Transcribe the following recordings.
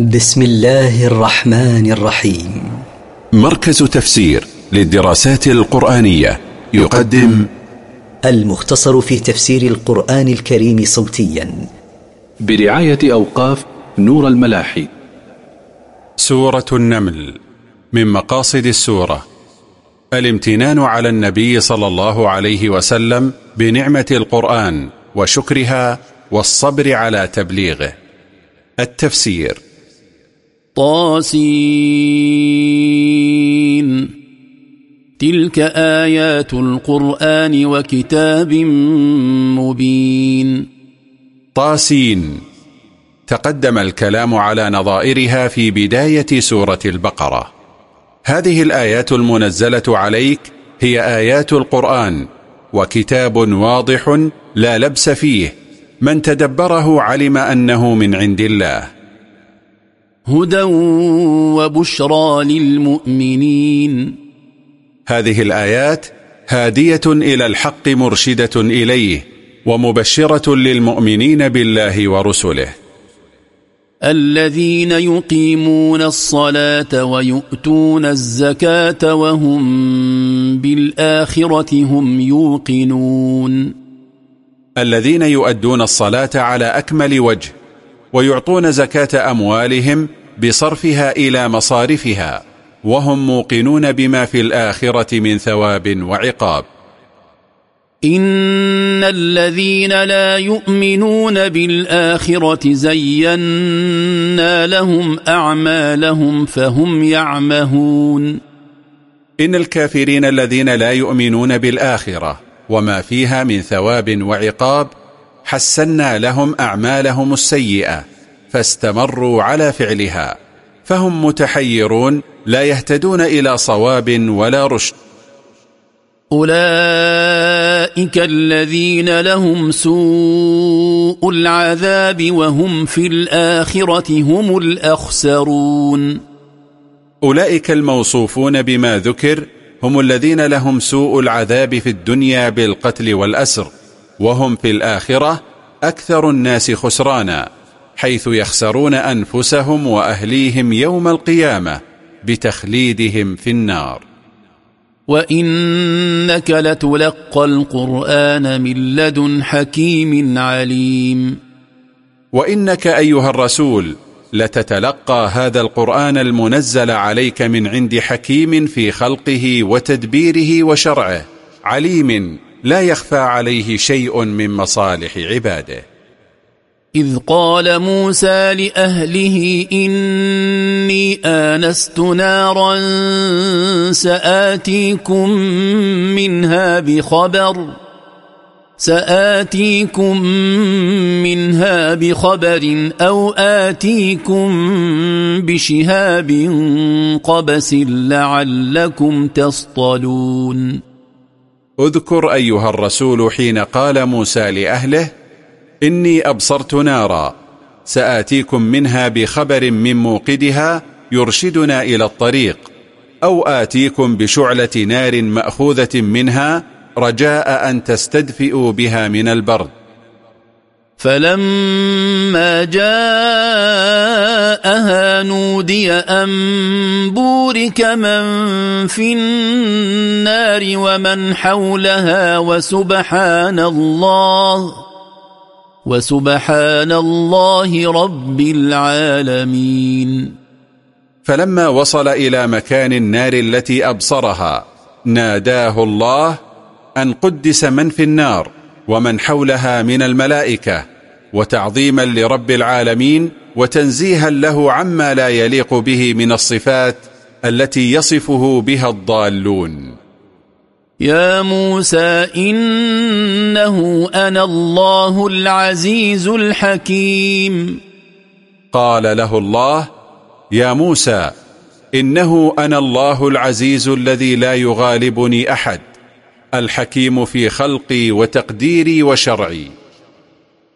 بسم الله الرحمن الرحيم. مركز تفسير للدراسات القرآنية يقدم المختصر في تفسير القرآن الكريم صوتيا. برعاية أوقاف نور الملاحي. سورة النمل من مقاصد السورة. الامتنان على النبي صلى الله عليه وسلم بنعمة القرآن وشكرها والصبر على تبليغه. التفسير. طاسين تلك آيات القرآن وكتاب مبين. طاسين. تقدم الكلام على نظائرها في بداية سورة البقرة. هذه الآيات المنزلة عليك هي آيات القرآن وكتاب واضح لا لبس فيه. من تدبره علم أنه من عند الله. هدى وبشرى للمؤمنين. هذه الآيات هادية إلى الحق مرشدة إليه ومبشرة للمؤمنين بالله ورسله. الذين يقيمون الصلاة ويؤتون الزكاة وهم بالآخرة هم يوقنون. الذين يؤدون الصلاة على أكمل وجه ويعطون زكاة أموالهم بصرفها إلى مصارفها وهم موقنون بما في الآخرة من ثواب وعقاب. إن الذين لا يؤمنون بالآخرة زينا لهم أعمالهم فهم يعمهون. إن الكافرين الذين لا يؤمنون بالآخرة وما فيها من ثواب وعقاب حسنا لهم أعمالهم السيئة فاستمروا على فعلها فهم متحيرون لا يهتدون إلى صواب ولا رشد. أولئك الذين لهم سوء العذاب وهم في الآخرة هم الأخسرون. أولئك الموصوفون بما ذكر هم الذين لهم سوء العذاب في الدنيا بالقتل والأسر. وهم في الآخرة أكثر الناس خسرانا حيث يخسرون أنفسهم وأهليهم يوم القيامة بتخليدهم في النار. وإنك لتلقى القرآن من لدن حكيم عليم. وإنك أيها الرسول لتتلقى هذا القرآن المنزل عليك من عند حكيم في خلقه وتدبيره وشرعه عليم لا يخفى عليه شيء من مصالح عباده. إذ قال موسى لأهله إني آنست نارا سآتيكم منها بخبر سآتيكم منها بخبر أو آتيكم بشهاب قبس لعلكم تصطلون. اذكر أيها الرسول حين قال موسى لأهله إني أبصرت نارا سآتيكم منها بخبر من موقدها يرشدنا إلى الطريق أو آتيكم بشعلة نار مأخوذة منها رجاء أن تستدفئوا بها من البرد. فلما جاءها نودي أن بورك من في النار ومن حولها وسبحان الله وسبحان الله رب العالمين. فلما وصل إلى مكان النار التي أبصرها ناداه الله أن قدس من في النار ومن حولها من الملائكة. وتعظيما لرب العالمين وتنزيها له عما لا يليق به من الصفات التي يصفه بها الضالون. يا موسى إنه أنا الله العزيز الحكيم. قال له الله يا موسى إنه أنا الله العزيز الذي لا يغالبني أحد الحكيم في خلقي وتقديري وشرعي.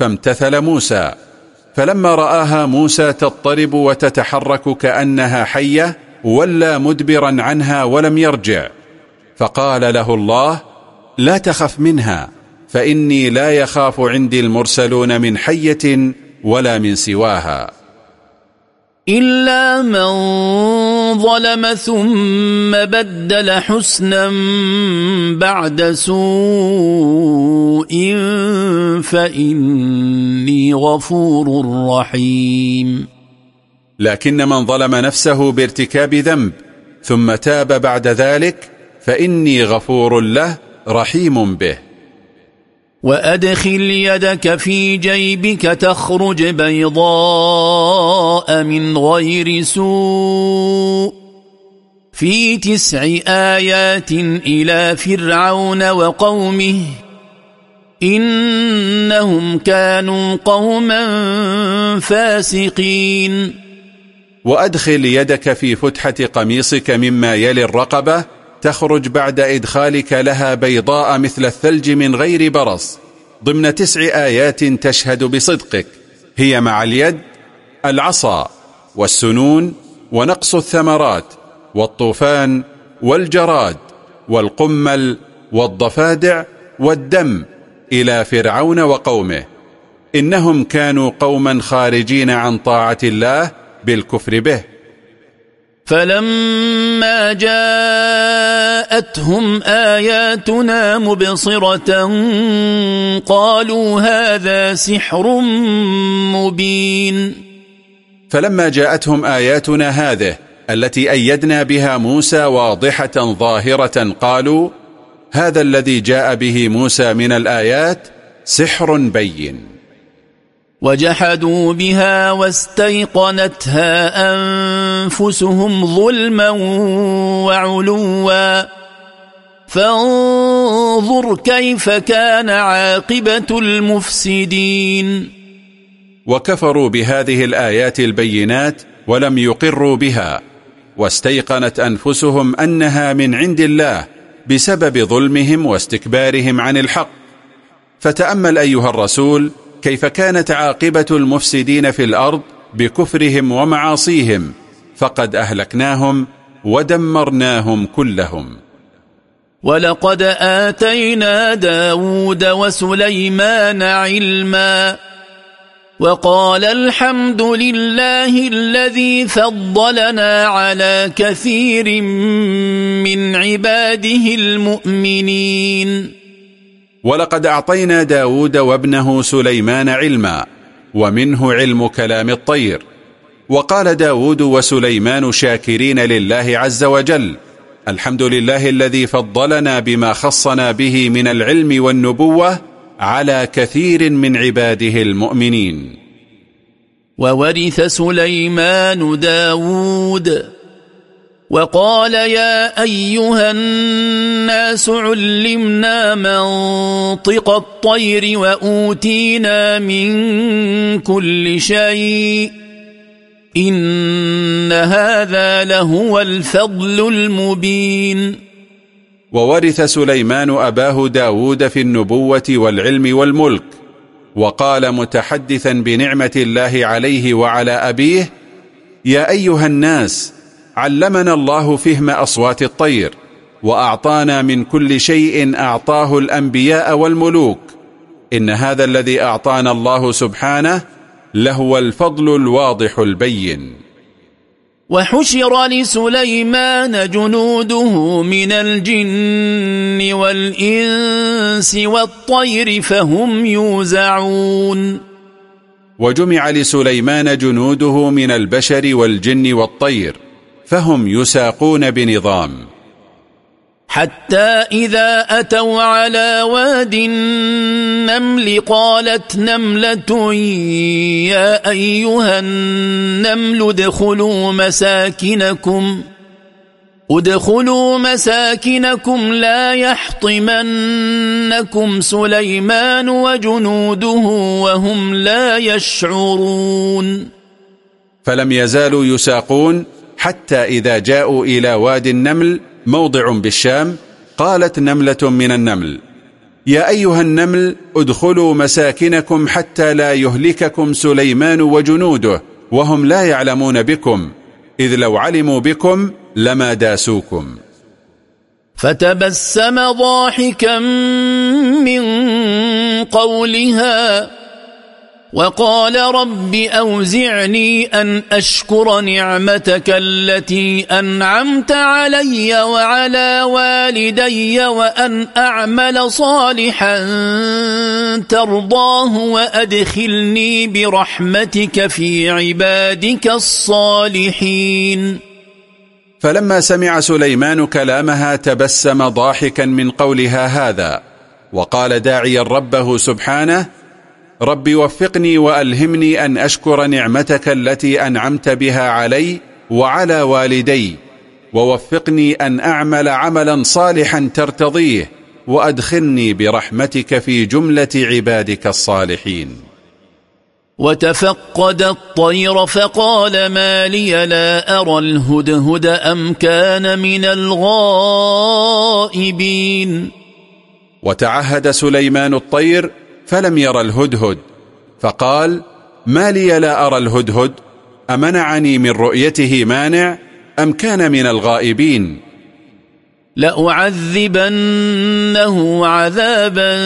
فامتثل موسى. فلما رآها موسى تضطرب وتتحرك كأنها حية ولا مدبرا عنها ولم يرجع. فقال له الله لا تخف منها فإني لا يخاف عندي المرسلون من حية ولا من سواها. إلا من ظلم ثم بدل حسنا بعد سوء فإني غفور رحيم. لكن من ظلم نفسه بارتكاب ذنب ثم تاب بعد ذلك فإني غفور له رحيم به. وأدخل يدك في جيبك تخرج بيضاء من غير سوء. في تسع آيات إلى فرعون وقومه إنهم كانوا قوما فاسقين. وأدخل يدك في فتحة قميصك مما يلي الرقبة تخرج بعد إدخالك لها بيضاء مثل الثلج من غير برص ضمن تسع آيات تشهد بصدقك. هي مع اليد العصا والسنون ونقص الثمرات والطوفان والجراد والقمل والضفادع والدم إلى فرعون وقومه. إنهم كانوا قوما خارجين عن طاعة الله بالكفر به. فلما جاءتهم آياتنا مبصرة قالوا هذا سحر مبين. فلما جاءتهم آياتنا هذه التي أيدنا بها موسى واضحة ظاهرة قالوا هذا الذي جاء به موسى من الآيات سحر بين. وجحدوا بها واستيقنتها أنفسهم ظلما وعلوا. فانظر كيف كان عاقبة المفسدين. وكفروا بهذه الآيات البينات ولم يقروا بها. واستيقنت أنفسهم أنها من عند الله بسبب ظلمهم واستكبارهم عن الحق. فتأمل أيها الرسول كيف كانت عاقبة المفسدين في الأرض بكفرهم ومعاصيهم فقد أهلكناهم ودمرناهم كلهم. ولقد آتينا داود وسليمان علما وقال الحمد لله الذي فضلنا على كثير من عباده المؤمنين. ولقد أعطينا داود وابنه سليمان علما ومنه علم كلام الطير. وقال داود وسليمان شاكرين لله عز وجل الحمد لله الذي فضلنا بما خصنا به من العلم والنبوة على كثير من عباده المؤمنين. وورث سليمان داود وقال يا أيها الناس علمنا منطق الطير وأوتينا من كل شيء. إن هذا لهو الفضل المبين. وورث سليمان أباه داود في النبوة والعلم والملك وقال متحدثا بنعمة الله عليه وعلى أبيه يا أيها الناس علمنا الله فهم أصوات الطير وأعطانا من كل شيء أعطاه الأنبياء والملوك. إن هذا الذي أعطانا الله سبحانه لهو الفضل الواضح البين. وحشر لسليمان جنوده من الجن والإنس والطير فهم يوزعون. وجمع لسليمان جنوده من البشر والجن والطير فهم يساقون بنظام. حتى إذا أتوا على واد النمل قالت نملة يا أيها النمل ادخلوا مساكنكم. ادخلوا مساكنكم لا يحطمنكم سليمان وجنوده وهم لا يشعرون. فلم يزالوا يساقون حتى إذا جاءوا إلى وادي النمل موضع بالشام قالت نملة من النمل. يا أيها النمل ادخلوا مساكنكم حتى لا يهلككم سليمان وجنوده وهم لا يعلمون بكم. إذ لو علموا بكم لما داسوكم. فتبسم ضاحكا من قولها وقال رب أوزعني أن أشكر نعمتك التي أنعمت علي وعلى والدي وأن أعمل صالحا ترضاه وأدخلني برحمتك في عبادك الصالحين. فلما سمع سليمان كلامها تبسم ضاحكا من قولها هذا وقال داعيا ربه سبحانه رب وفقني وألهمني أن أشكر نعمتك التي أنعمت بها علي وعلى والدي ووفقني أن أعمل عملا صالحا ترتضيه وأدخلني برحمتك في جملة عبادك الصالحين. وتفقد الطير فقال ما لي لا أرى الهدهد أم كان من الغائبين. وتعهد سليمان الطير فلم ير الهدهد. فقال ما لي لا أرى الهدهد؟ أمنعني من رؤيته مانع أم كان من الغائبين؟ لأعذبنه عذابا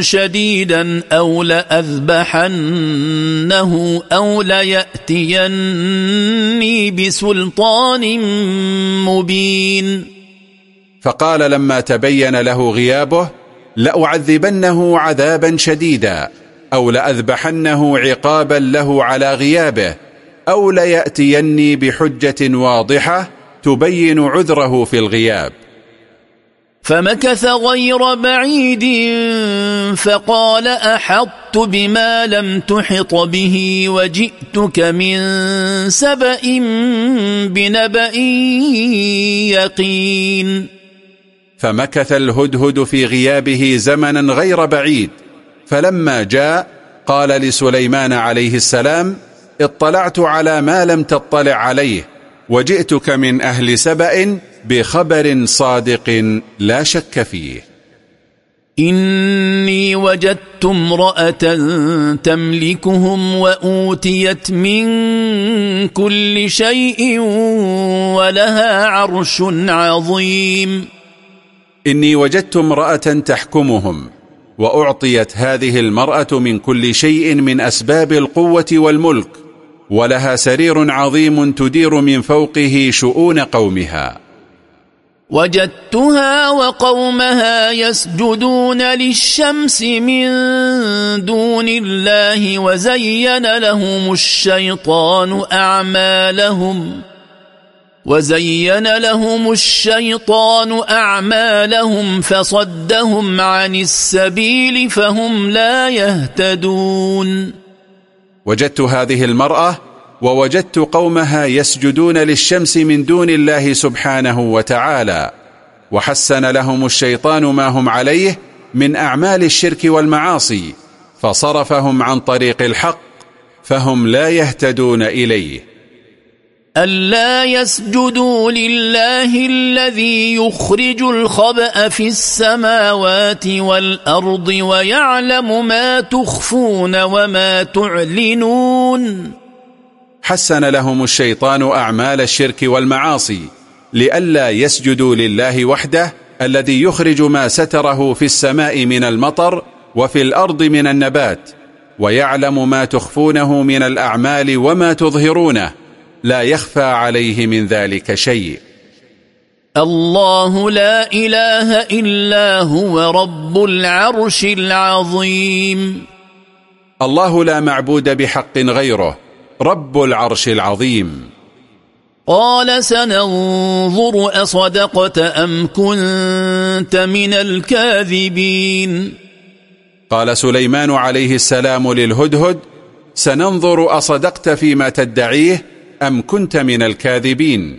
شديدا أو لأذبحنه أو ليأتيني بسلطان مبين. فقال لما تبين له غيابه لأعذبنه عذابا شديدا أو لأذبحنه عقابا له على غيابه أو ليأتيني بحجة واضحة تبين عذره في الغياب. فمكث غير بعيد فقال أحطت بما لم تحط به وجئتك من سبأ بنبأ يقين. فمكث الهدهد في غيابه زمنا غير بعيد. فلما جاء قال لسليمان عليه السلام اطلعت على ما لم تطلع عليه وجئتك من أهل سبأ بخبر صادق لا شك فيه. إني وجدت امرأة تملكهم وأوتيت من كل شيء ولها عرش عظيم. إني وجدت امرأة تحكمهم وأعطيت هذه المرأة من كل شيء من أسباب القوة والملك ولها سرير عظيم تدير من فوقه شؤون قومها. وجدتها وقومها يسجدون للشمس من دون الله وزين لهم الشيطان أعمالهم. وزين لهم الشيطان أعمالهم فصدهم عن السبيل فهم لا يهتدون. وجدت هذه المرأة ووجدت قومها يسجدون للشمس من دون الله سبحانه وتعالى وحسن لهم الشيطان ما هم عليه من أعمال الشرك والمعاصي فصرفهم عن طريق الحق فهم لا يهتدون إليه. ألا يسجدوا لله الذي يخرج الخبأ في السماوات والأرض ويعلم ما تخفون وما تعلنون. حسن لهم الشيطان أعمال الشرك والمعاصي لئلا يسجدوا لله وحده الذي يخرج ما ستره في السماء من المطر وفي الأرض من النبات ويعلم ما تخفونه من الأعمال وما تظهرونه. لا يخفى عليه من ذلك شيء. الله لا إله إلا هو رب العرش العظيم. الله لا معبود بحق غيره رب العرش العظيم. قال سننظر أصدقت أم كنت من الكاذبين؟ قال سليمان عليه السلام للهدهد سننظر أصدقت فيما تدعيه أم كنت من الكاذبين؟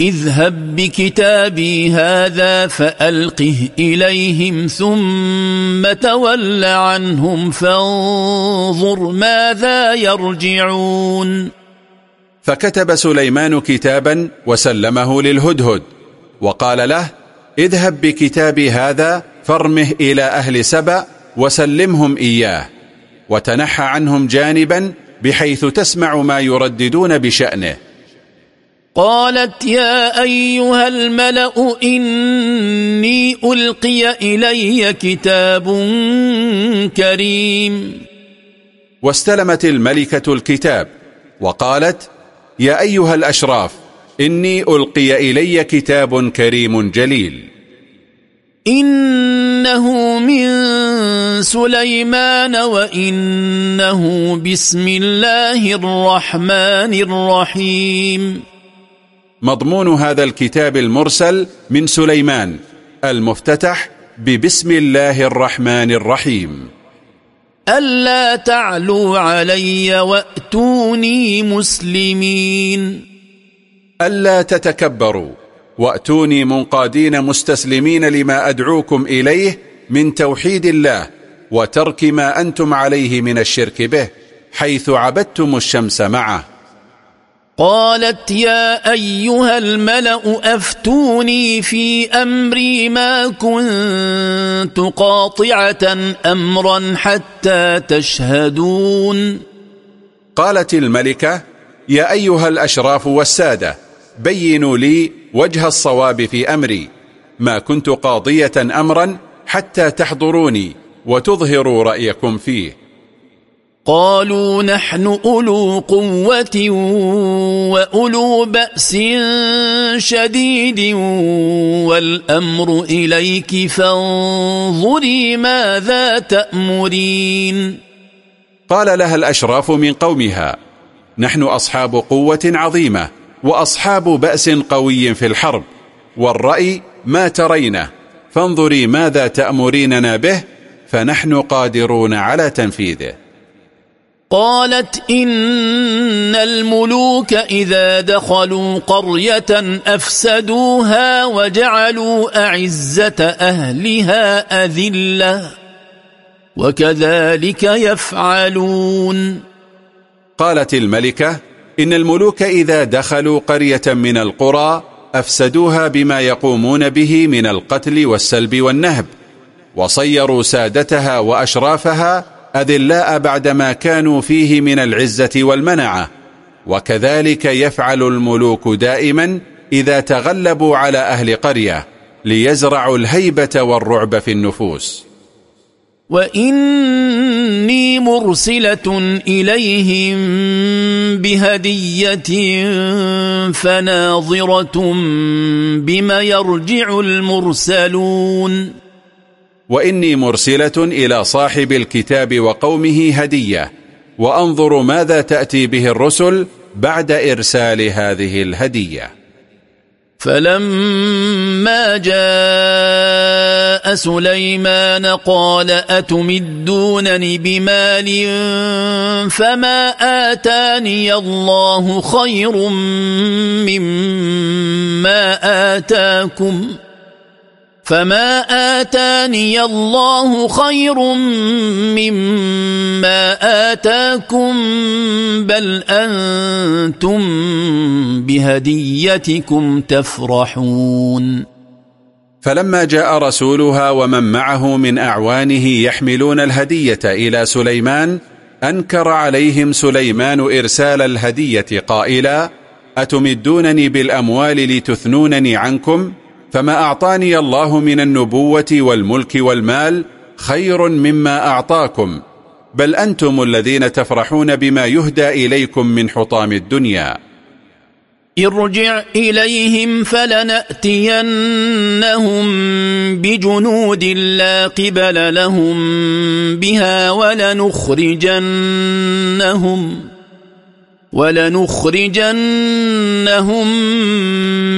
اذهب بكتابي هذا فألقه إليهم ثم تول عنهم فانظر ماذا يرجعون. فكتب سليمان كتابا وسلمه للهدهد وقال له اذهب بكتابي هذا فارمه إلى أهل سبأ وسلمهم إياه وتنحى عنهم جانبا بحيث تسمع ما يرددون بشأنه. قالت يا أيها الملأ إني ألقي إلي كتاب كريم. واستلمت الملكة الكتاب وقالت يا أيها الأشراف إني ألقي إلي كتاب كريم جليل. إنه من سليمان وإنه بسم الله الرحمن الرحيم. مضمون هذا الكتاب المرسل من سليمان المفتتح ببسم الله الرحمن الرحيم. ألا تعلوا علي وأتوني مسلمين. ألا تتكبروا. وأتوني منقادين مستسلمين لما أدعوكم إليه من توحيد الله وترك ما أنتم عليه من الشرك به حيث عبدتم الشمس معه. قالت يا أيها الملأ أفتوني في أمري ما كنت قاطعة أمرا حتى تشهدون. قالت الملكة يا أيها الأشراف والسادة بينوا لي وجه الصواب في أمري. ما كنت قاضية أمرا حتى تحضروني وتظهروا رأيكم فيه. قالوا نحن أولو قوة وأولو بأس شديد والأمر إليك فانظري ماذا تأمرين. قال لها الأشراف من قومها نحن أصحاب قوة عظيمة. وأصحاب بأس قوي في الحرب. والرأي ما ترينه. فانظري ماذا تأمريننا به فنحن قادرون على تنفيذه. قالت إن الملوك إذا دخلوا قرية أفسدوها وجعلوا أعزة أهلها أذلة. وكذلك يفعلون. قالت الملكة إن الملوك إذا دخلوا قرية من القرى أفسدوها بما يقومون به من القتل والسلب والنهب وصيروا سادتها وأشرافها أذلاء بعدما كانوا فيه من العزة والمنعة وكذلك يفعل الملوك دائما إذا تغلبوا على أهل قرية ليزرعوا الهيبة والرعب في النفوس. وإني مرسلة إليهم بهدية فناظرة بما يرجع المرسلون وإني مرسلة إلى صاحب الكتاب وقومه هدية وأنظر ماذا تأتي به الرسل بعد إرسال هذه الهدية فلما جاء سليمان قال أتمدونني بمال فما آتاني الله خير مما آتاكم ۖ فما آتاني الله خير مما آتاكم بل أنتم بهديتكم تفرحون فلما جاء رسولها ومن معه من أعوانه يحملون الهدية إلى سليمان أنكر عليهم سليمان إرسال الهدية قائلا أتمدونني بالأموال لتثنونني عنكم؟ فما أعطاني الله من النبوة والملك والمال خير مما أعطاكم بل أنتم الذين تفرحون بما يهدى إليكم من حطام الدنيا. ارجع إليهم فلنأتينهم بجنود لا قبل لهم بها ولنخرجنهم. ولنخرجنهم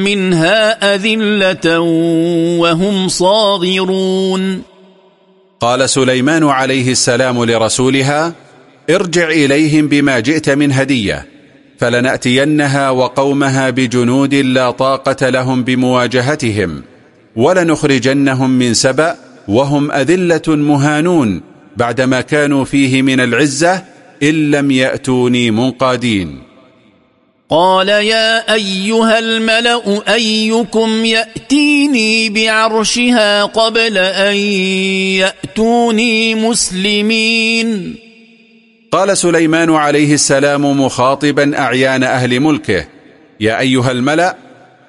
منها أذلة وهم صاغرون. قال سليمان عليه السلام لرسولها ارجع إليهم بما جئت من هدية فلنأتينها وقومها بجنود لا طاقة لهم بمواجهتهم ولنخرجنهم من سبأ وهم أذلة مهانون بعدما كانوا فيه من العزة إن لم يأتوني منقادين. قال يا أيها الملأ أيكم يأتيني بعرشها قبل أن يأتوني مسلمين. قال سليمان عليه السلام مخاطبا أعيان أهل ملكه يا أيها الملأ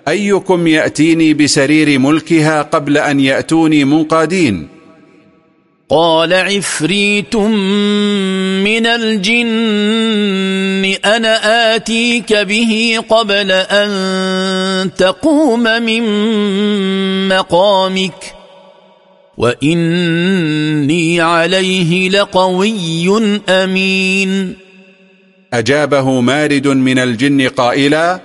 أيكم يأتيني بسرير ملكها قبل أن يأتوني منقادين. قال عفريت من الجن أنا آتيك به قبل أن تقوم من مقامك وإني عليه لقوي أمين. أجابه مارد من الجن قائلا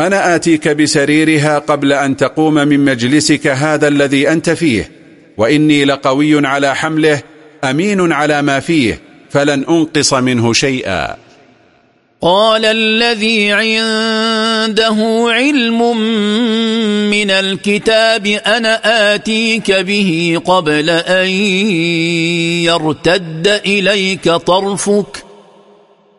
أنا آتيك بسريرها قبل أن تقوم من مجلسك هذا الذي أنت فيه. وإني لقوي على حمله أمين على ما فيه فلن أنقص منه شيئا. قال الذي عنده علم من الكتاب أنا آتيك به قبل أن يرتد إليك طرفك.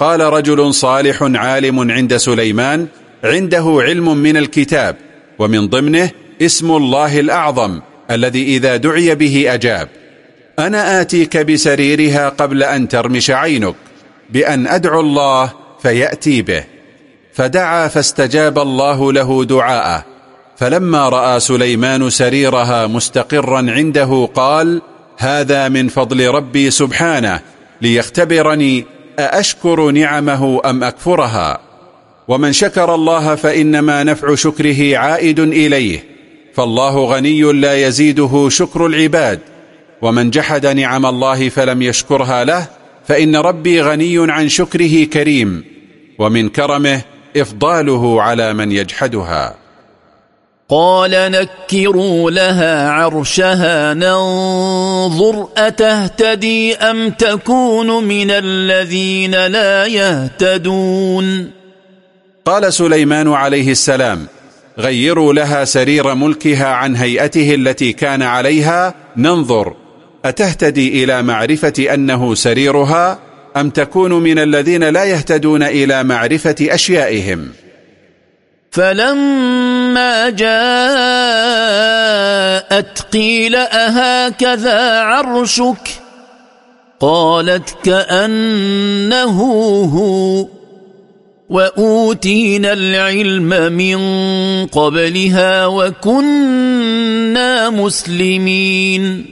قال رجل صالح عالم عند سليمان عنده علم من الكتاب ومن ضمنه اسم الله الأعظم الذي إذا دعي به أجاب. أنا آتيك بسريرها قبل أن ترمش عينك بأن أدعو الله فيأتي به. فدعا فاستجاب الله له دعاءه. فلما رأى سليمان سريرها مستقرا عنده قال هذا من فضل ربي سبحانه ليختبرني أأشكر نعمه أم أكفرها؟ ومن شكر الله فإنما نفع شكره عائد إليه فالله غني لا يزيده شكر العباد. ومن جحد نعم الله فلم يشكرها له فإن ربي غني عن شكره كريم. ومن كرمه إفضاله على من يجحدها. قال نكروا لها عرشها ننظر أتهتدي أم تكون من الذين لا يهتدون؟ قال سليمان عليه السلام غيروا لها سرير ملكها عن هيئته التي كان عليها ننظر أتهتدي إلى معرفة أنه سريرها أم تكون من الذين لا يهتدون إلى معرفة أشيائهم؟ فلما جاءت قيل أهكذا عرشك قالت كأنه هو وأوتينا العلم من قبلها وكنا مسلمين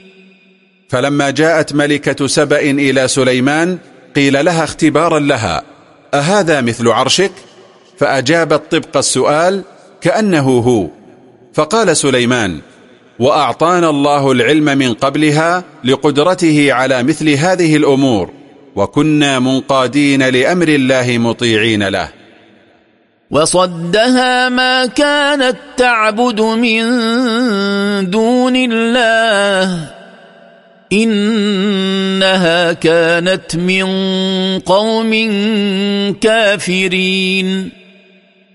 فلما جاءت ملكة سبأ إلى سليمان قيل لها اختبارا لها أهذا مثل عرشك؟ فأجابت طبق السؤال كأنه هو. فقال سليمان وأعطانا الله العلم من قبلها لقدرته على مثل هذه الأمور وكنا منقادين لأمر الله مطيعين له. وصدها ما كانت تعبد من دون الله. إنها كانت من قوم كافرين.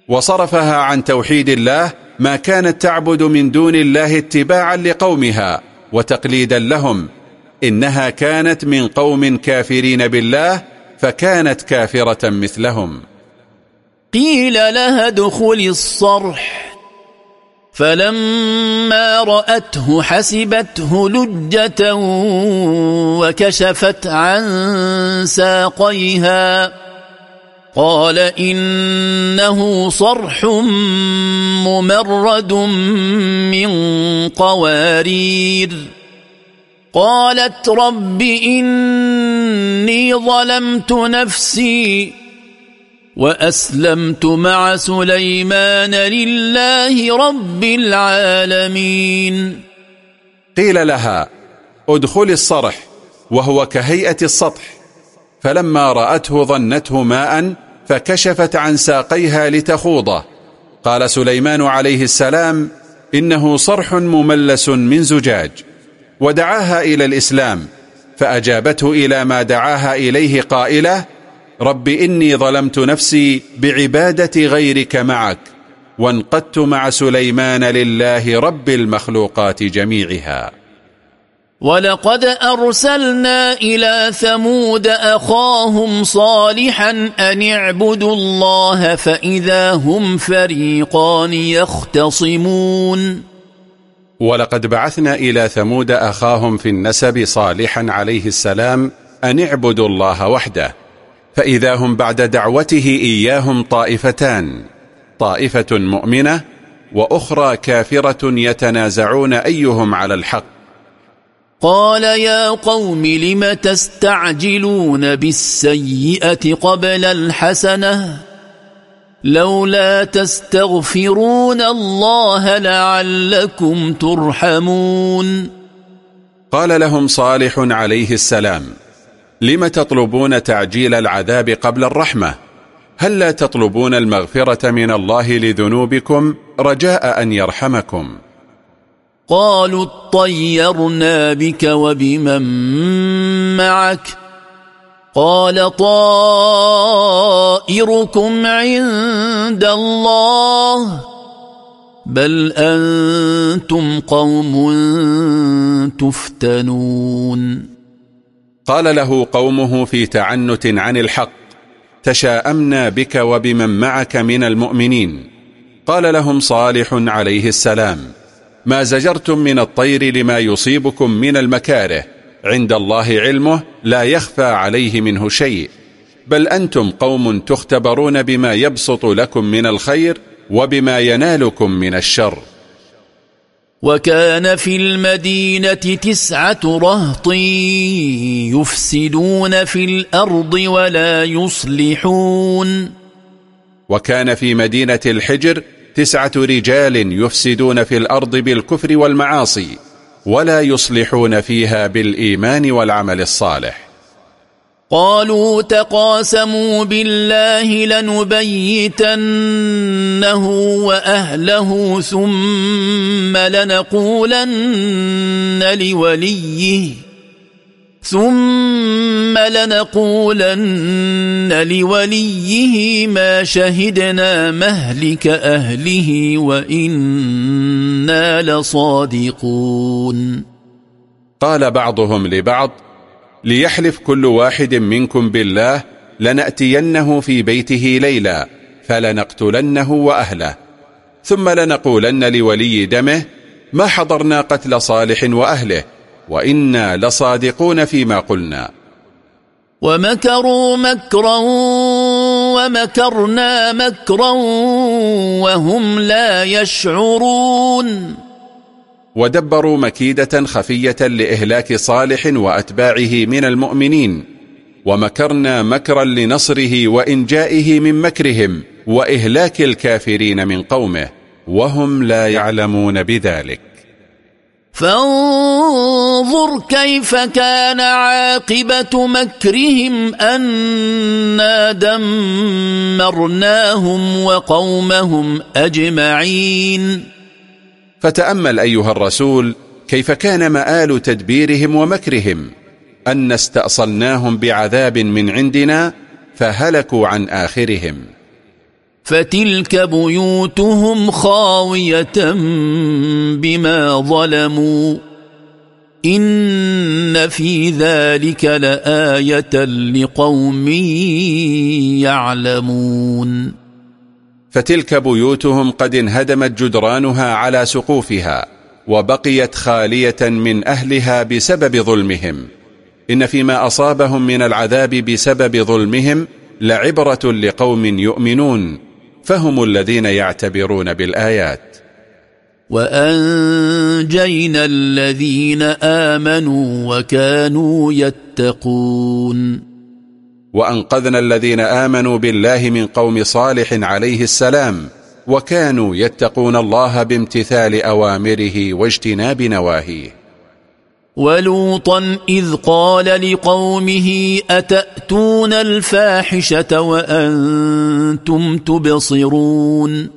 وصرفها عن توحيد الله ما كانت تعبد من دون الله اتباعا لقومها وتقليدا لهم. إنها كانت من قوم كافرين بالله فكانت كافرة مثلهم. قيل لها ادخل الصرح. فلما رأته حسبته لجة وكشفت عن ساقيها. قال إنه صرح ممرد من قوارير. قالت رب إني ظلمت نفسي وأسلمت مع سليمان لله رب العالمين. قيل لها ادخل الصرح وهو كهيئة السطح. فلما رأته ظنته ماء فكشفت عن ساقيها لتخوضه. قال سليمان عليه السلام إنه صرح مملس من زجاج. ودعاها إلى الإسلام فأجابته إلى ما دعاها إليه قائلة رب إني ظلمت نفسي بعبادة غيرك معك وانقدت مع سليمان لله رب المخلوقات جميعها. ولقد أرسلنا إلى ثمود أخاهم صالحا أن اعبدوا الله فإذا هم فريقان يختصمون ولقد بعثنا إلى ثمود أخاهم في النسب صالحا عليه السلام أن اعبدوا الله وحده فإذا هم بعد دعوته إياهم طائفتان طائفة مؤمنة وأخرى كافرة يتنازعون أيهم على الحق قال يا قوم لم تستعجلون بالسيئة قبل الحسنة؟ لولا تستغفرون الله لعلكم ترحمون. قال لهم صالح عليه السلام لم تطلبون تعجيل العذاب قبل الرحمة؟ هل لا تطلبون المغفرة من الله لذنوبكم رجاء أن يرحمكم؟ قالوا اطيرنا بك وبمن معك. قال طائركم عند الله. بل أنتم قوم تفتنون. قال له قومه في تعنت عن الحق تشاءمنا بك وبمن معك من المؤمنين. قال لهم صالح عليه السلام. ما زجرتم من الطير لما يصيبكم من المكاره. عند الله علمه لا يخفى عليه منه شيء. بل أنتم قوم تختبرون بما يبسط لكم من الخير وبما ينالكم من الشر. وكان في المدينة تسعة رهط يفسدون في الأرض ولا يصلحون. وكان في مدينة الحجر تسعة رجال يفسدون في الأرض بالكفر والمعاصي ولا يصلحون فيها بالإيمان والعمل الصالح. قالوا تقاسموا بالله لنبيتنه وأهله ثم لنقولن لوليه. ثم لنقولن لوليه ما شهدنا مهلك أهله وإنا لصادقون. قال بعضهم لبعض ليحلف كل واحد منكم بالله لنأتينه في بيته ليلا فلنقتلنه وأهله. ثم لنقولن لولي دمه ما حضرنا قتل صالح وأهله وإنا لصادقون فيما قلنا. ومكروا مكرا ومكرنا مكرا وهم لا يشعرون. ودبروا مكيدة خفية لإهلاك صالح وأتباعه من المؤمنين. ومكرنا مكرا لنصره وإنجائه من مكرهم وإهلاك الكافرين من قومه. وهم لا يعلمون بذلك. فانظر كيف كان عاقبة مكرهم أنا دمرناهم وقومهم أجمعين. فتأمل أيها الرسول كيف كان مآل تدبيرهم ومكرهم أن استأصلناهم بعذاب من عندنا فهلكوا عن آخرهم. فتلك بيوتهم خاوية بما ظلموا. إن في ذلك لآية لقوم يعلمون. فتلك بيوتهم قد انهدمت جدرانها على سقوفها وبقيت خالية من أهلها بسبب ظلمهم. إن فيما أصابهم من العذاب بسبب ظلمهم لعبرة لقوم يؤمنون. فهم الذين يعتبرون بالآيات. وأنجينا الذين آمنوا وكانوا يتقون. وأنقذنا الذين آمنوا بالله من قوم صالح عليه السلام وكانوا يتقون الله بامتثال أوامره واجتناب نواهيه. ولوطا إذ قال لقومه أتأتون الفاحشة وأنتم تبصرون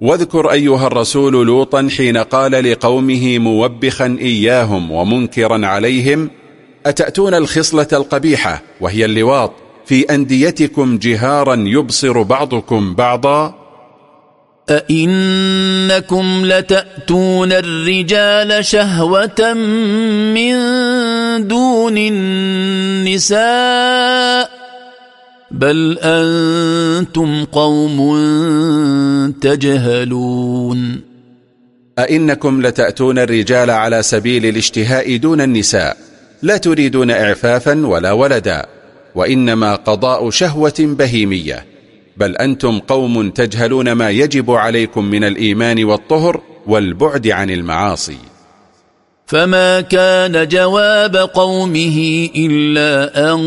واذكر أيها الرسول لوطا حين قال لقومه موبخا إياهم ومنكرا عليهم أتأتون الخصلة القبيحة وهي اللواط في أنديتكم جهارا يبصر بعضكم بعضا؟ أئنكم لتأتون الرجال شهوة من دون النساء بل أنتم قوم تجهلون أئنكم لتأتون الرجال على سبيل الاشتهاء دون النساء لا تريدون إعفافا ولا ولدا وإنما قضاء شهوة بهيمية بل أنتم قوم تجهلون ما يجب عليكم من الإيمان والطهر والبعد عن المعاصي. فما كان جواب قومه إلا أن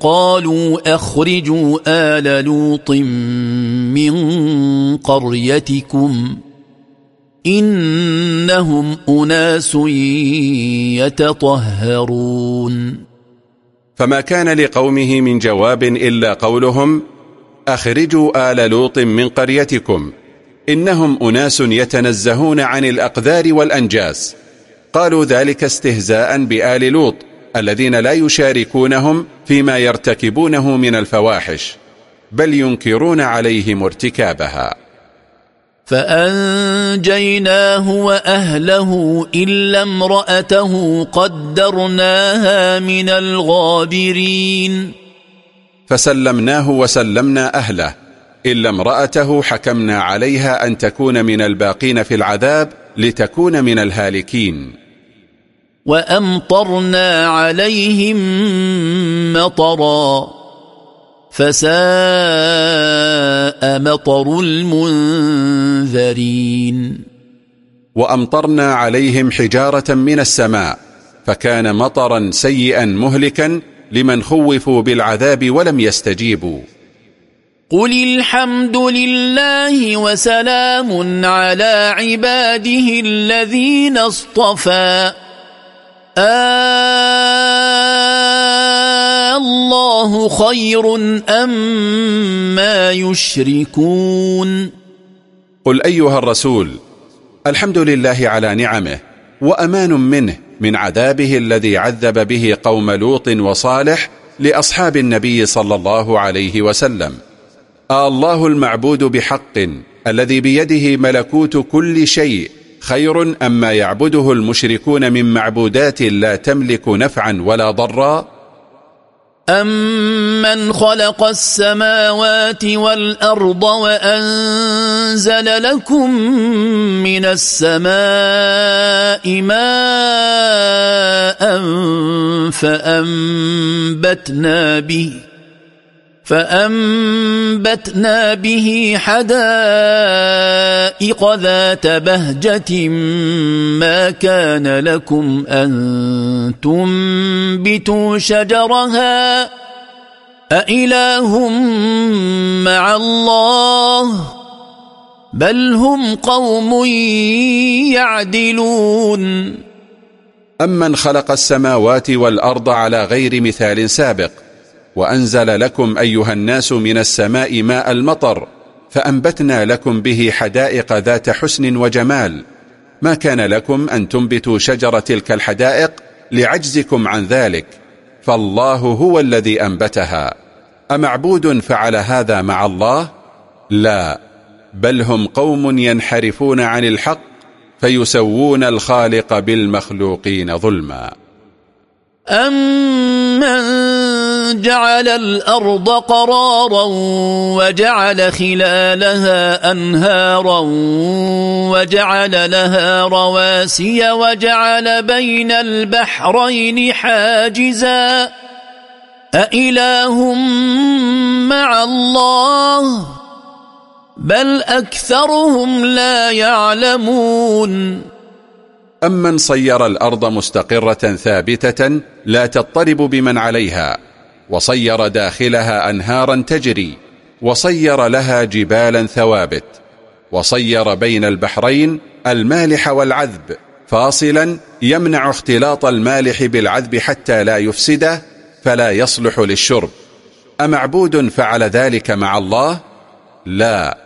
قالوا أخرجوا آل لوط من قريتكم إنهم أناس يتطهرون. فما كان لقومه من جواب إلا قولهم أخرجوا آل لوط من قريتكم. إنهم أناس يتنزهون عن الأقذار والأنجاس. قالوا ذلك استهزاء بآل لوط الذين لا يشاركونهم فيما يرتكبونه من الفواحش بل ينكرون عليهم ارتكابها. فأنجيناه وأهله إلا امرأته قدرناها من الغابرين. فسلمناه وسلمنا أهله إلا امرأته حكمنا عليها أن تكون من الباقين في العذاب لتكون من الهالكين. وأمطرنا عليهم مطرا فساء مطر المنذرين. وأمطرنا عليهم حجارة من السماء فكان مطرا سيئا مهلكا لمن خوفوا بالعذاب ولم يستجيبوا. قل الحمد لله وسلام على عباده الذين اصطفى. آه الله خير أم ما يشركون. قل أيها الرسول الحمد لله على نعمه وأمان منه. من عذابه الذي عذب به قوم لوط وصالح لأصحاب النبي صلى الله عليه وسلم. الله المعبود بحق الذي بيده ملكوت كل شيء خير أما يعبده المشركون من معبودات لا تملك نفعا ولا ضرا أمن خلق السماوات والأرض وأنزل لكم من السماء ماء فأنبتنا به فأنبتنا به حدائق ذات بهجة ما كان لكم أن تنبتوا شجرها أإله مع الله بل هم قوم يعدلون أمن خلق السماوات والأرض على غير مثال سابق وأنزل لكم أيها الناس من السماء ماء المطر فأنبتنا لكم به حدائق ذات حسن وجمال. ما كان لكم أن تنبتوا شجر تلك الحدائق لعجزكم عن ذلك؟ فالله هو الذي أنبتها. أمعبود فعل هذا مع الله؟ لا بل هم قوم ينحرفون عن الحق فيسوون الخالق بالمخلوقين ظلما. أمن جعل الأرض قرارا وجعل خلالها أنهارا وجعل لها رواسي وجعل بين البحرين حاجزا أإله مع الله بل أكثرهم لا يعلمون أمن صير الأرض مستقرة ثابتة لا تضطرب بمن عليها وصير داخلها أنهارا تجري وصير لها جبالا ثوابت وصير بين البحرين المالح والعذب فاصلا يمنع اختلاط المالح بالعذب حتى لا يفسده فلا يصلح للشرب أمعبود فعل ذلك مع الله؟ لا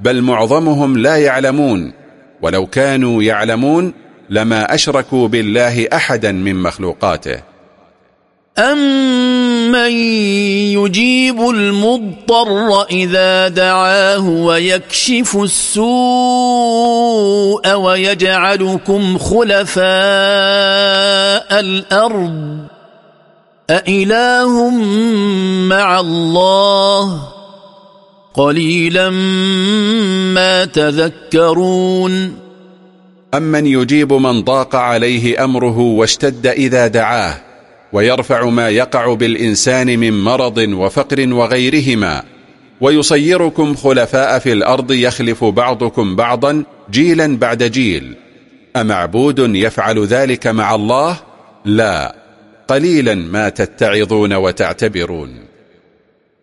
بل معظمهم لا يعلمون ولو كانوا يعلمون لما أشركوا بالله أحدا من مخلوقاته أمن يجيب المضطر إذا دعاه ويكشف السوء ويجعلكم خلفاء الأرض أإله مع الله قليلا ما تذكرون أمن يجيب من ضاق عليه أمره واشتد إذا دعاه ويرفع ما يقع بالإنسان من مرض وفقر وغيرهما. ويصيركم خلفاء في الأرض يخلف بعضكم بعضا جيلا بعد جيل. أمعبود يفعل ذلك مع الله؟ لا. قليلا ما تتعظون وتعتبرون.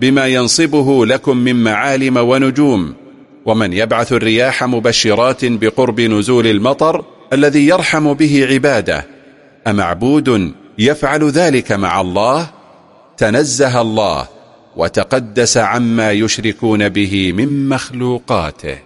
بما ينصبه لكم من معالم ونجوم. ومن يبعث الرياح مبشرات بقرب نزول المطر الذي يرحم به عباده. أمعبود يفعل ذلك مع الله؟ تنزه الله وتقدس عما يشركون به من مخلوقاته.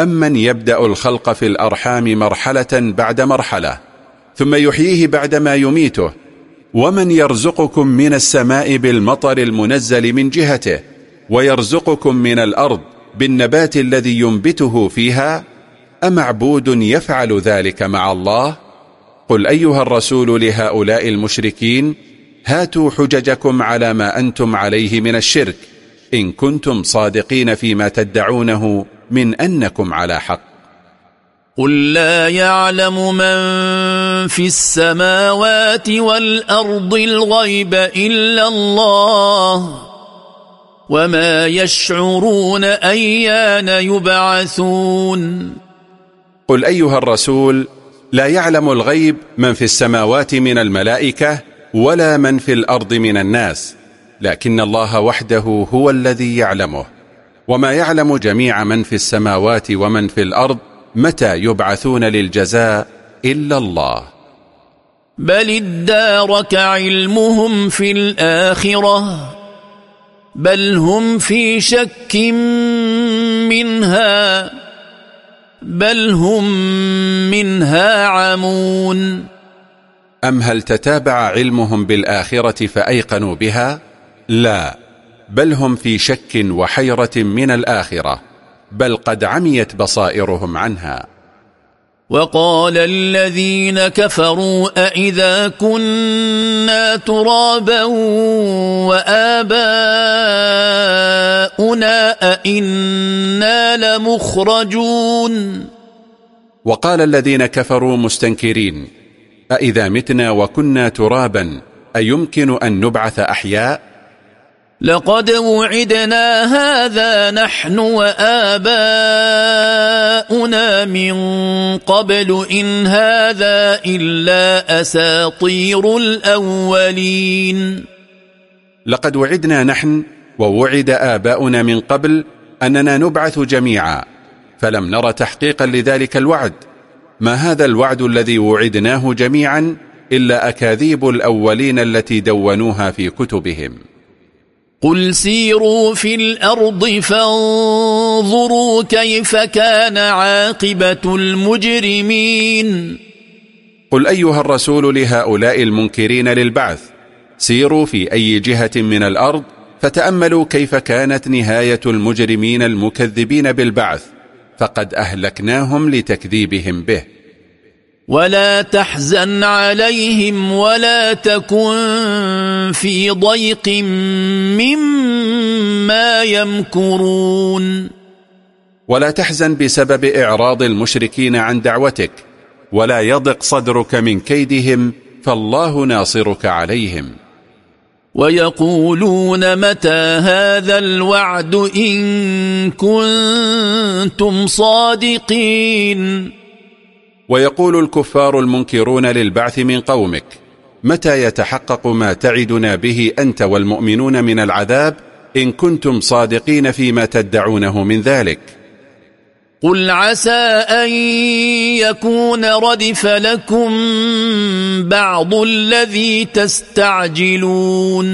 أمن يبدأ الخلق في الأرحام مرحلة بعد مرحلة ثم يحييه بعدما يميته. ومن يرزقكم من السماء بالمطر المنزل من جهته ويرزقكم من الأرض بالنبات الذي ينبته فيها أمعبود يفعل ذلك مع الله؟ قل أيها الرسول لهؤلاء المشركين هاتوا حججكم على ما أنتم عليه من الشرك إن كنتم صادقين فيما تدعونه. من أنكم على حق. قل لا يعلم من في السماوات والأرض الغيب إلا الله وما يشعرون أيان يبعثون. قل أيها الرسول لا يعلم الغيب من في السماوات من الملائكة ولا من في الأرض من الناس لكن الله وحده هو الذي يعلمه. وما يعلم جميع من في السماوات ومن في الأرض متى يبعثون للجزاء إلا الله. بل ادارك علمهم في الآخرة بل هم في شك منها بل هم منها عمون. أم هل تتابع علمهم بالآخرة فأيقنوا بها؟ لا. بل هم في شك وحيرة من الآخرة بل قد عميت بصائرهم عنها. وقال الذين كفروا أئذا كنا ترابا وآباؤنا أئنا لمخرجون. وقال الذين كفروا مستنكرين أئذا متنا وكنا ترابا أيمكن أن نبعث أحياء؟ لقد وعدنا هذا نحن وآباؤنا من قبل إن هذا إلا أساطير الأولين. لقد وعدنا نحن ووعد آباؤنا من قبل أننا نبعث جميعا فلم نرى تحقيقا لذلك الوعد. ما هذا الوعد الذي وعدناه جميعا إلا أكاذيب الأولين التي دونوها في كتبهم؟ قل سيروا في الأرض فانظروا كيف كان عاقبة المجرمين قل أيها الرسول لهؤلاء المنكرين للبعث سيروا في أي جهة من الأرض فتأملوا كيف كانت نهاية المجرمين المكذبين بالبعث فقد أهلكناهم لتكذيبهم به ولا تحزن عليهم ولا تكن في ضيق مما يمكرون. ولا تحزن بسبب إعراض المشركين عن دعوتك ولا يضق صدرك من كيدهم فالله ناصرك عليهم. ويقولون متى هذا الوعد إن كنتم صادقين. ويقول الكفار المنكرون للبعث من قومك متى يتحقق ما تعدنا به أنت والمؤمنون من العذاب إن كنتم صادقين فيما تدعونه من ذلك؟ قل عسى أن يكون ردف لكم بعض الذي تستعجلون.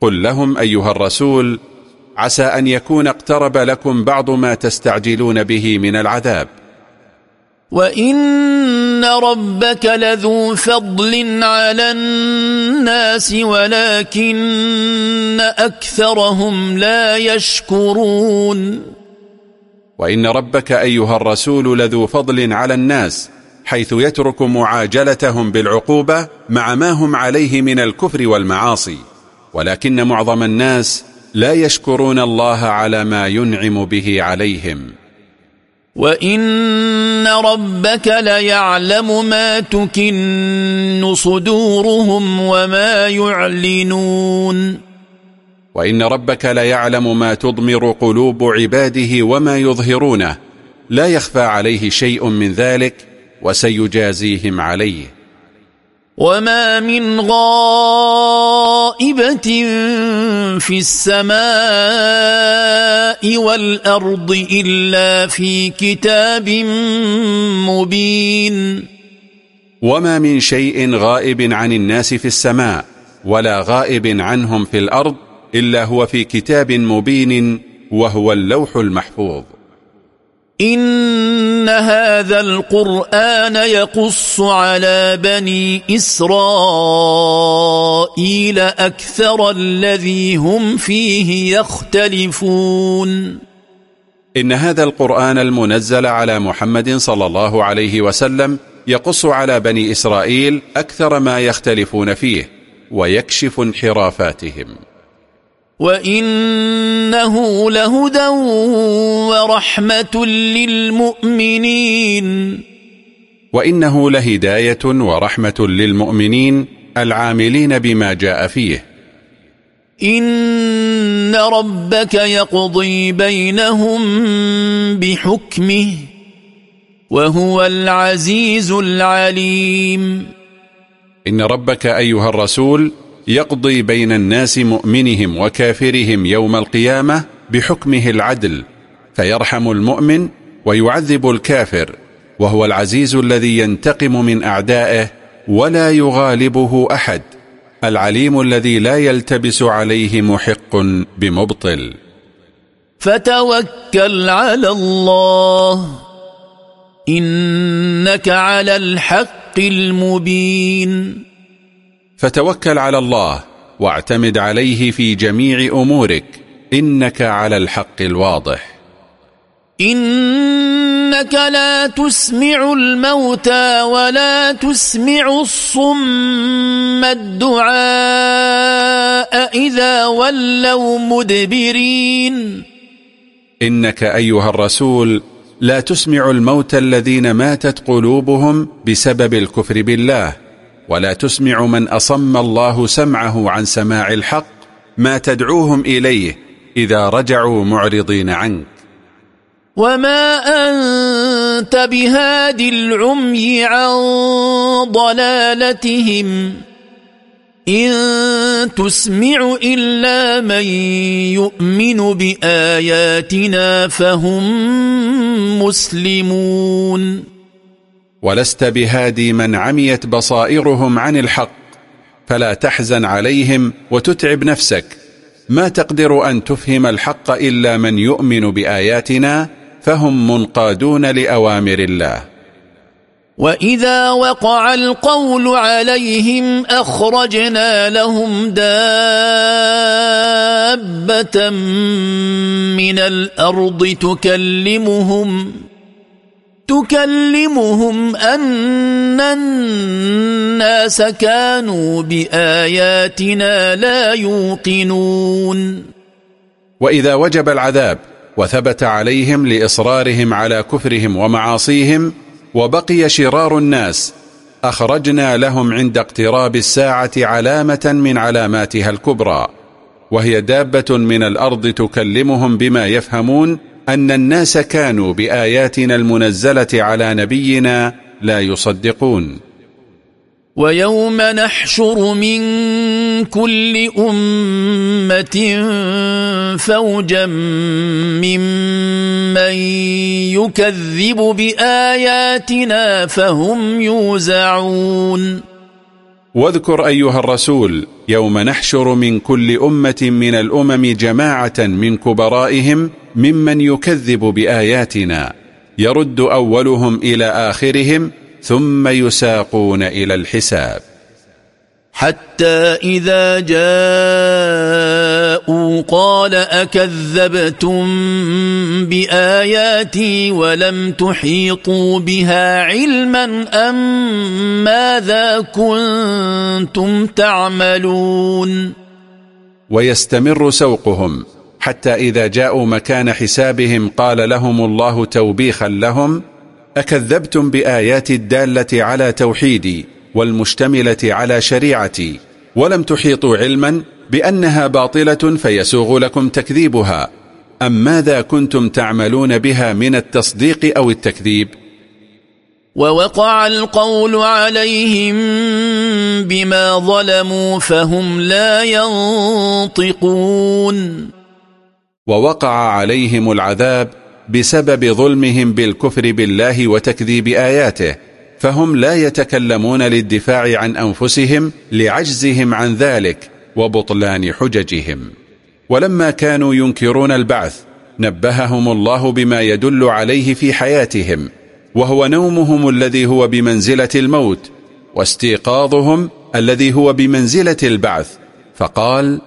قل لهم أيها الرسول عسى أن يكون اقترب لكم بعض ما تستعجلون به من العذاب. وإن ربك لذو فضل على الناس ولكن أكثرهم لا يشكرون وإن ربك أيها الرسول لذو فضل على الناس حيث يترك معاجلتهم بالعقوبة مع ما هم عليه من الكفر والمعاصي. ولكن معظم الناس لا يشكرون الله على ما ينعم به عليهم. وإن ربك ليعلم ما تكن صدورهم وما يعلنون وإن ربك ليعلم ما تضمر قلوب عباده وما يظهرونه. لا يخفى عليه شيء من ذلك وسيجازيهم عليه. وما من غائبة في السماء والأرض إلا في كتاب مبين وما من شيء غائب عن الناس في السماء ولا غائب عنهم في الأرض إلا هو في كتاب مبين وهو اللوح المحفوظ إن هذا القرآن يقص على بني إسرائيل أكثر الذي هم فيه يختلفون. إن هذا القرآن المنزل على محمد صلى الله عليه وسلم يقص على بني إسرائيل أكثر ما يختلفون فيه ويكشف انحرافاتهم. وإنه لهدى ورحمة للمؤمنين. وإنه لهداية ورحمة للمؤمنين العاملين بما جاء فيه. إن ربك يقضي بينهم بحكمه وهو العزيز العليم. إن ربك أيها الرسول يقضي بين الناس مؤمنهم وكافرهم يوم القيامة بحكمه العدل فيرحم المؤمن ويعذب الكافر وهو العزيز الذي ينتقم من أعدائه ولا يغالبه أحد العليم الذي لا يلتبس عليه محق بمبطل. فتوكل على الله إنك على الحق المبين. فتوكل على الله واعتمد عليه في جميع أمورك. إنك على الحق الواضح. إنك لا تسمع الموتى ولا تسمع الصم الدعاء إذا ولوا مدبرين. إنك أيها الرسول لا تسمع الموتى الذين ماتت قلوبهم بسبب الكفر بالله. ولا تسمع من أصم الله سمعه عن سماع الحق ما تدعوهم إليه إذا رجعوا معرضين عنك. وما أنت بهادي العمي عن ضلالتهم إن تسمع إلا من يؤمن بآياتنا فهم مسلمون. ولست بهادي من عميت بصائرهم عن الحق فلا تحزن عليهم وتتعب نفسك. ما تقدر أن تفهم الحق إلا من يؤمن بآياتنا فهم منقادون لأوامر الله. وإذا وقع القول عليهم أخرجنا لهم دابة من الأرض تكلمهم. تكلمهم أن الناس كانوا بآياتنا لا يوقنون. وإذا وجب العذاب وثبت عليهم لإصرارهم على كفرهم ومعاصيهم وبقي شرار الناس أخرجنا لهم عند اقتراب الساعة علامة من علاماتها الكبرى وهي دابة من الأرض تكلمهم بما يفهمون أن الناس كانوا بآياتنا المنزلة على نبينا لا يصدقون. ويوم نحشر من كل أمة فوجا ممن يكذب بآياتنا فهم يوزعون. واذكر أيها الرسول يوم نحشر من كل أمة من الأمم جماعة من كبرائهم ممن يكذب بآياتنا. يرد أولهم إلى آخرهم ثم يساقون إلى الحساب. حتى إذا جاءوا قال أكذبتم بآياتي ولم تحيطوا بها علما أم ماذا كنتم تعملون ويستمر سوقهم حتى إذا جاءوا مكان حسابهم قال لهم الله توبيخا لهم أكذبتم بآيات الدالة على توحيدي والمشتملة على شريعتي ولم تحيطوا علما بأنها باطلة فيسوغ لكم تكذيبها. أم ماذا كنتم تعملون بها من التصديق أو التكذيب؟ ووقع القول عليهم بما ظلموا فهم لا ينطقون. ووقع عليهم العذاب بسبب ظلمهم بالكفر بالله وتكذيب آياته. فهم لا يتكلمون للدفاع عن أنفسهم لعجزهم عن ذلك وبطلان حججهم. ولما كانوا ينكرون البعث نبههم الله بما يدل عليه في حياتهم وهو نومهم الذي هو بمنزلة الموت واستيقاظهم الذي هو بمنزلة البعث فقال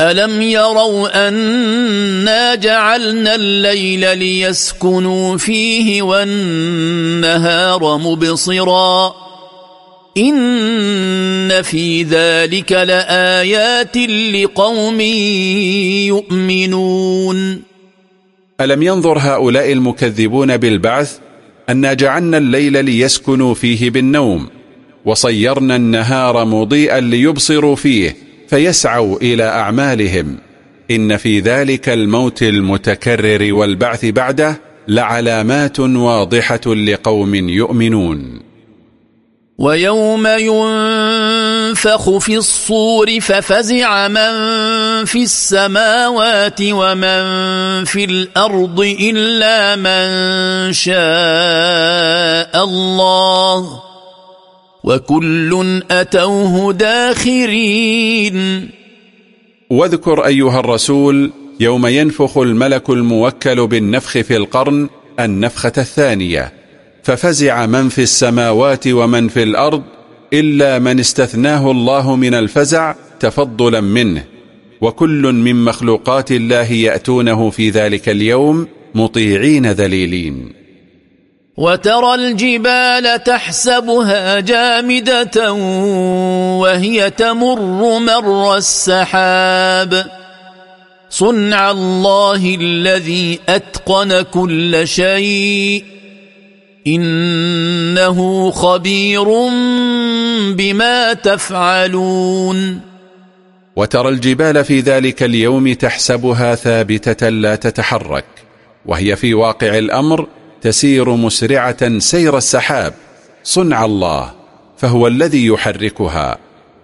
ألم يروا أنا جعلنا الليل ليسكنوا فيه والنهار مبصرا إن في ذلك لآيات لقوم يؤمنون ألم ينظر هؤلاء المكذبون بالبعث أنا جعلنا الليل ليسكنوا فيه بالنوم وصيرنا النهار مضيئا ليبصروا فيه فيسعوا إلى أعمالهم. إن في ذلك الموت المتكرر والبعث بعده لعلامات واضحة لقوم يؤمنون. ويوم ينفخ في الصور ففزع من في السماوات ومن في الأرض إلا من شاء الله. وكل أتوه داخرين. واذكر أيها الرسول يوم ينفخ الملك الموكل بالنفخ في القرن النفخة الثانية ففزع من في السماوات ومن في الأرض إلا من استثناه الله من الفزع تفضلا منه وكل من مخلوقات الله يأتونه في ذلك اليوم مطيعين ذليلين. وترى الجبال تحسبها جامدة وهي تمر مر السحاب. صنع الله الذي أتقن كل شيء. إنه خبير بما تفعلون. وترى الجبال في ذلك اليوم تحسبها ثابتة لا تتحرك وهي في واقع الأمر تسير مسرعة سير السحاب. صنع الله فهو الذي يحركها.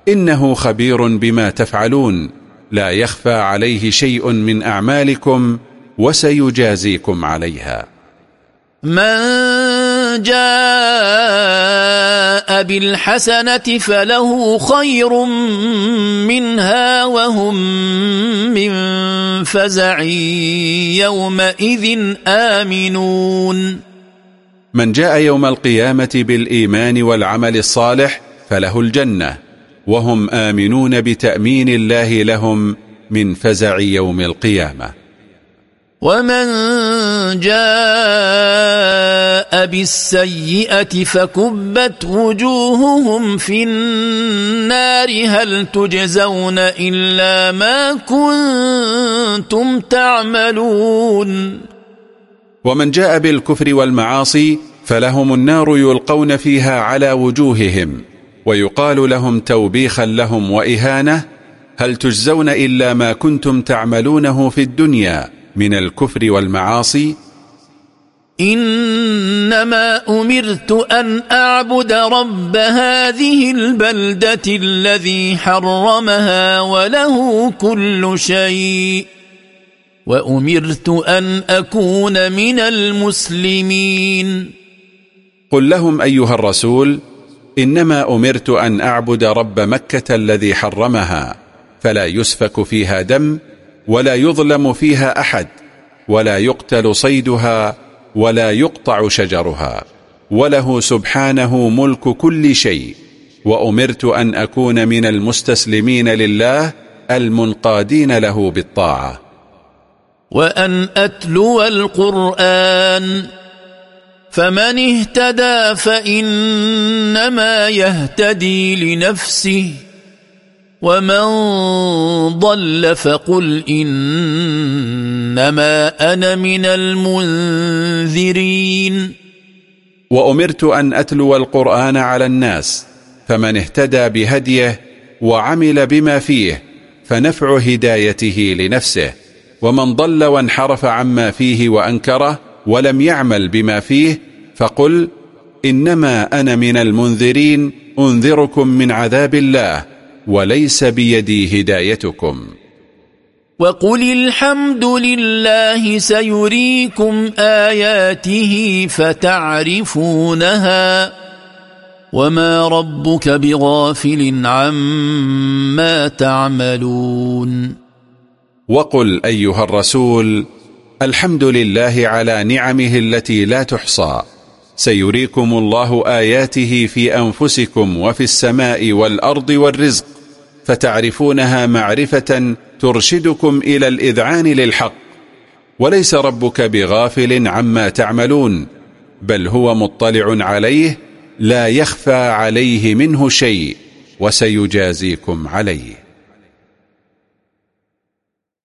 إنه خبير بما تفعلون. لا يخفى عليه شيء من أعمالكم وسيجازيكم عليها. من جاء بالحسنة فله خير منها وهم من فزع يومئذ آمنون. من جاء يوم القيامة بالإيمان والعمل الصالح فله الجنة وهم آمنون بتأمين الله لهم من فزع يوم القيامة. ومن جاء بالسيئة فكبت وجوههم في النار. هل تجزون إلا ما كنتم تعملون؟ ومن جاء بالكفر والمعاصي فلهم النار يلقون فيها على وجوههم ويقال لهم توبيخا لهم وإهانة هل تجزون إلا ما كنتم تعملونه في الدنيا؟ من الكفر والمعاصي. إنما أمرت أن أعبد رب هذه البلدة الذي حرمها وله كل شيء. وأمرت أن أكون من المسلمين. قل لهم أيها الرسول إنما أمرت أن أعبد رب مكة الذي حرمها فلا يسفك فيها دم ولا يظلم فيها أحد ولا يقتل صيدها ولا يقطع شجرها. وله سبحانه ملك كل شيء. وأمرت أن أكون من المستسلمين لله المنقادين له بالطاعة. وأن أتلو القرآن فمن اهتدى فإنما يهتدي لنفسه. ومن ضل فقل إنما أنا من المنذرين وأمرت أن أتلو القرآن على الناس فمن اهتدى بهديه وعمل بما فيه فنفع هدايته لنفسه ومن ضل وانحرف عما فيه وأنكره ولم يعمل بما فيه فقل إنما أنا من المنذرين أنذركم من عذاب الله وليس بيدي هدايتكم. وقل الحمد لله سيريكم آياته فتعرفونها وما ربك بغافل عما تعملون. وقل أيها الرسول الحمد لله على نعمه التي لا تحصى. سيريكم الله آياته في أنفسكم وفي السماء والأرض والرزق. فتعرفونها معرفة ترشدكم إلى الإذعان للحق. وليس ربك بغافل عما تعملون بل هو مطلع عليه لا يخفى عليه منه شيء وسيجازيكم عليه.